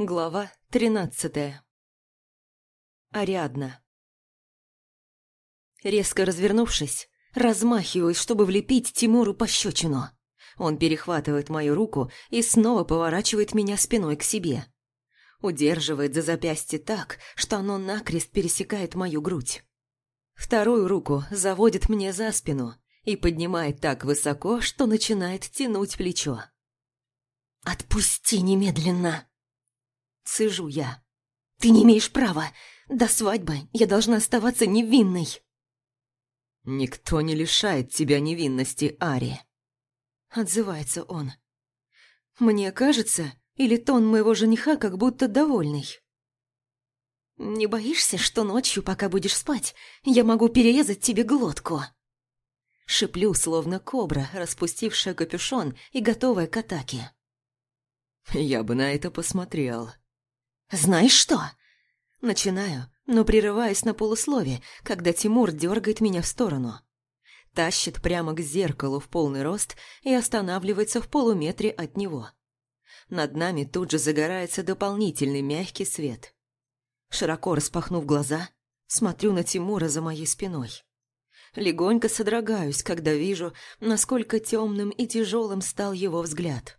Глава тринадцатая. Ариадна. Резко развернувшись, размахиваюсь, чтобы влепить Тимуру пощечину. Он перехватывает мою руку и снова поворачивает меня спиной к себе. Удерживает за запястье так, что оно накрест пересекает мою грудь. Вторую руку заводит мне за спину и поднимает так высоко, что начинает тянуть плечо. «Отпусти немедленно!» Сижу я. «Ты не имеешь права! До свадьбы я должна оставаться невинной!» «Никто не лишает тебя невинности, Ари!» Отзывается он. «Мне кажется, или тон моего жениха как будто довольный?» «Не боишься, что ночью, пока будешь спать, я могу перерезать тебе глотку?» Шиплю, словно кобра, распустившая капюшон и готовая к атаке. «Я бы на это посмотрел», «Знаешь что?» Начинаю, но прерываюсь на полуслове, когда Тимур дергает меня в сторону. Тащит прямо к зеркалу в полный рост и останавливается в полуметре от него. Над нами тут же загорается дополнительный мягкий свет. Широко распахнув глаза, смотрю на Тимура за моей спиной. Легонько содрогаюсь, когда вижу, насколько темным и тяжелым стал его взгляд.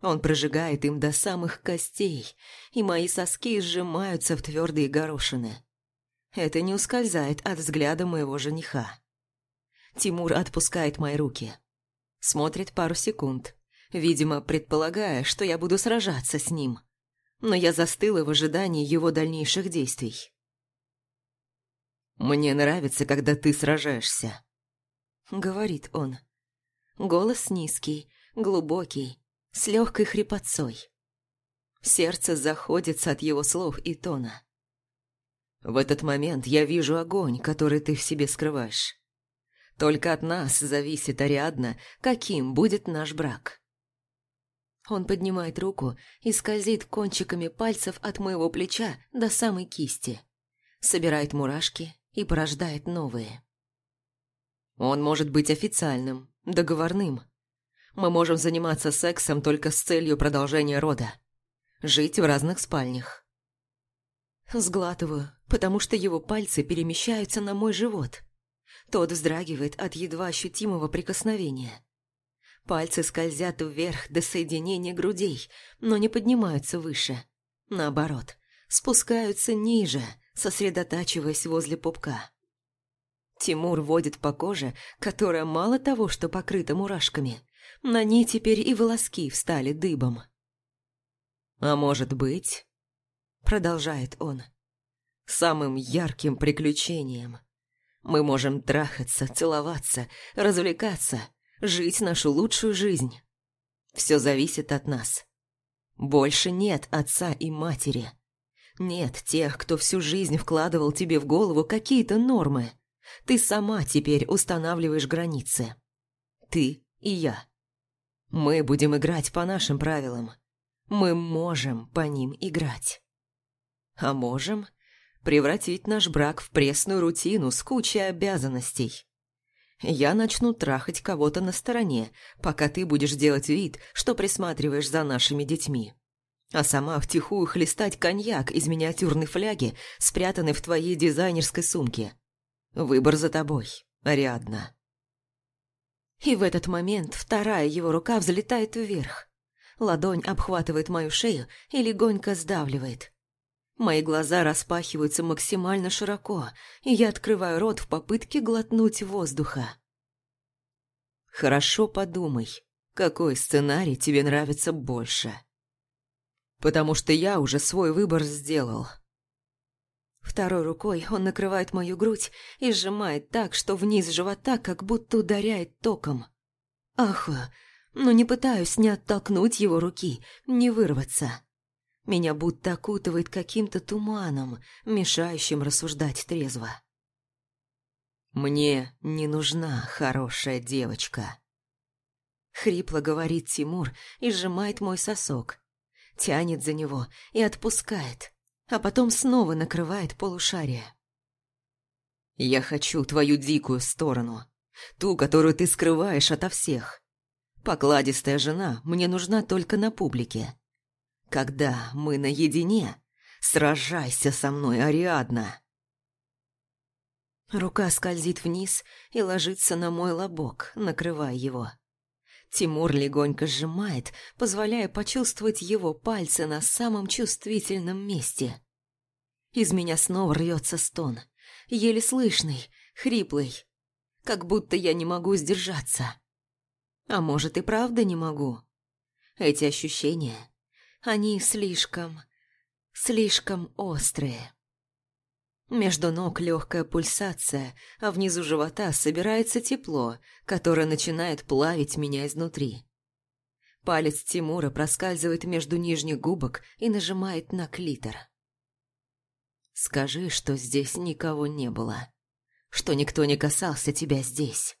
Он прожигает им до самых костей, и мои соски сжимаются в твердые горошины. Это не ускользает от взгляда моего жениха. Тимур отпускает мои руки. Смотрит пару секунд, видимо, предполагая, что я буду сражаться с ним. Но я застыла в ожидании его дальнейших действий. «Мне нравится, когда ты сражаешься», — говорит он. Голос низкий, глубокий, с легкой хрипотцой. Сердце заходится от его слов и тона. В этот момент я вижу огонь, который ты в себе скрываешь. Только от нас зависит, Ариадна, каким будет наш брак. Он поднимает руку и скользит кончиками пальцев от моего плеча до самой кисти. Собирает мурашки и порождает новые. Он может быть официальным, договорным, мы можем заниматься сексом только с целью продолжения рода. Жить в разных спальнях. Сглатываю, потому что его пальцы перемещаются на мой живот. Тот вздрагивает от едва ощутимого прикосновения. Пальцы скользят вверх до соединения грудей, но не поднимаются выше. Наоборот, спускаются ниже, сосредотачиваясь возле пупка. Тимур водит по коже, которая мало того, что покрыта мурашками, на ней теперь и волоски встали дыбом. «А может быть...» — продолжает он. «Самым ярким приключением. Мы можем трахаться, целоваться, развлекаться, жить нашу лучшую жизнь. Все зависит от нас. Больше нет отца и матери. Нет тех, кто всю жизнь вкладывал тебе в голову какие-то нормы. Ты сама теперь устанавливаешь границы. Ты и я. Мы будем играть по нашим правилам. Мы можем по ним играть. А можем превратить наш брак в пресную рутину с кучей обязанностей. Я начну трахать кого-то на стороне, пока ты будешь делать вид, что присматриваешь за нашими детьми. А сама втихую хлестать коньяк из миниатюрной фляги, спрятанной в твоей дизайнерской сумке. Выбор за тобой, Ариадна. И в этот момент вторая его рука взлетает вверх. Ладонь обхватывает мою шею и легонько сдавливает. Мои глаза распахиваются максимально широко, и я открываю рот в попытке глотнуть воздуха. Хорошо подумай, какой сценарий тебе нравится больше. Потому что я уже свой выбор сделал. Второй рукой он накрывает мою грудь и сжимает так, что вниз живота как будто ударяет током. Ахую, но не пытаюсь ни оттолкнуть его руки, ни вырваться. Меня будто окутывает каким-то туманом, мешающим рассуждать трезво. «Мне не нужна хорошая девочка», — хрипло говорит Тимур и сжимает мой сосок. Тянет за него и отпускает, а потом снова накрывает полушарие. «Я хочу твою дикую сторону, ту, которую ты скрываешь ото всех. Покладистая жена мне нужна только на публике. Когда мы наедине, сражайся со мной, Ариадна. Рука скользит вниз и ложится на мой лобок, накрывая его. Тимур легонько сжимает, позволяя почувствовать его пальцы на самом чувствительном месте. Из меня снова рвется стон, еле слышный, хриплый, как будто я не могу сдержаться. А может и правда не могу. Эти ощущения, они слишком, слишком острые. Между ног легкая пульсация, а внизу живота собирается тепло, которое начинает плавить меня изнутри. Палец Тимура проскальзывает между нижних губок и нажимает на клитор. «Скажи, что здесь никого не было, что никто не касался тебя здесь».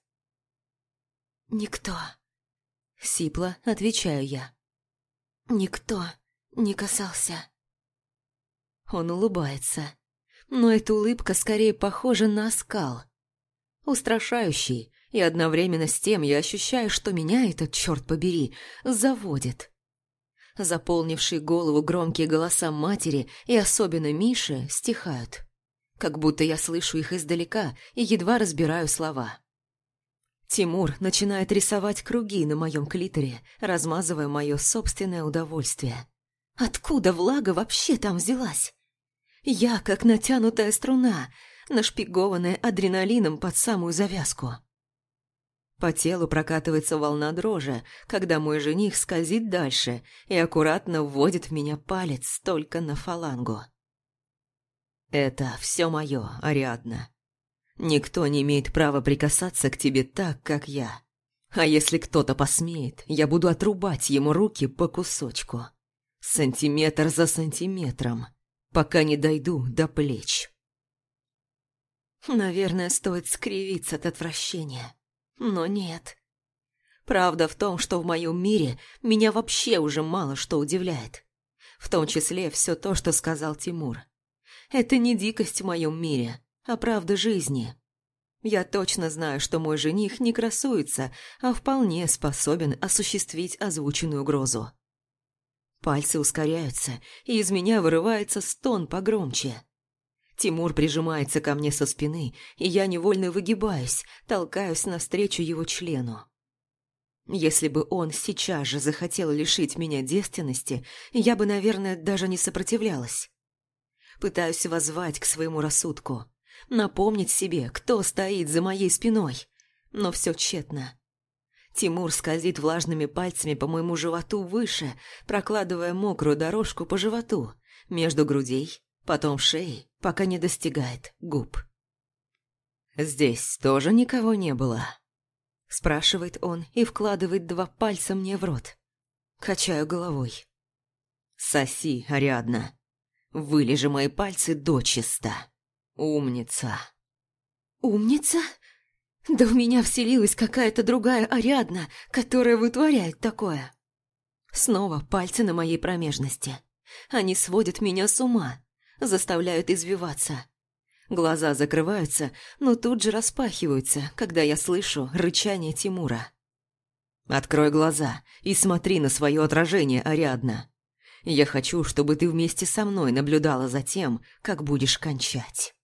«Никто», — сипло отвечаю я. «Никто не касался». Он улыбается но эта улыбка скорее похожа на оскал. Устрашающий, и одновременно с тем я ощущаю, что меня этот, черт побери, заводит. Заполнившие голову громкие голоса матери и особенно Миши стихают. Как будто я слышу их издалека и едва разбираю слова. Тимур начинает рисовать круги на моем клиторе, размазывая мое собственное удовольствие. Откуда влага вообще там взялась? Я как натянутая струна, нашпигованная адреналином под самую завязку. По телу прокатывается волна дрожи, когда мой жених скользит дальше и аккуратно вводит в меня палец только на фалангу. «Это все мое, Ариадна. Никто не имеет права прикасаться к тебе так, как я. А если кто-то посмеет, я буду отрубать ему руки по кусочку. Сантиметр за сантиметром пока не дойду до плеч. Наверное, стоит скривиться от отвращения. Но нет. Правда в том, что в моем мире меня вообще уже мало что удивляет. В том числе все то, что сказал Тимур. Это не дикость в моем мире, а правда жизни. Я точно знаю, что мой жених не красуется, а вполне способен осуществить озвученную угрозу. Пальцы ускоряются, и из меня вырывается стон погромче. Тимур прижимается ко мне со спины, и я невольно выгибаюсь, толкаюсь навстречу его члену. Если бы он сейчас же захотел лишить меня девственности, я бы, наверное, даже не сопротивлялась. Пытаюсь воззвать к своему рассудку, напомнить себе, кто стоит за моей спиной, но все тщетно. Тимур скользит влажными пальцами по моему животу выше, прокладывая мокрую дорожку по животу, между грудей, потом шеи, пока не достигает губ. «Здесь тоже никого не было?» Спрашивает он и вкладывает два пальца мне в рот. Качаю головой. «Соси, Ариадна. Вылежи мои пальцы дочисто. Умница». «Умница?» Да у меня вселилась какая-то другая Ариадна, которая вытворяет такое. Снова пальцы на моей промежности. Они сводят меня с ума, заставляют извиваться. Глаза закрываются, но тут же распахиваются, когда я слышу рычание Тимура. «Открой глаза и смотри на свое отражение, Ариадна. Я хочу, чтобы ты вместе со мной наблюдала за тем, как будешь кончать».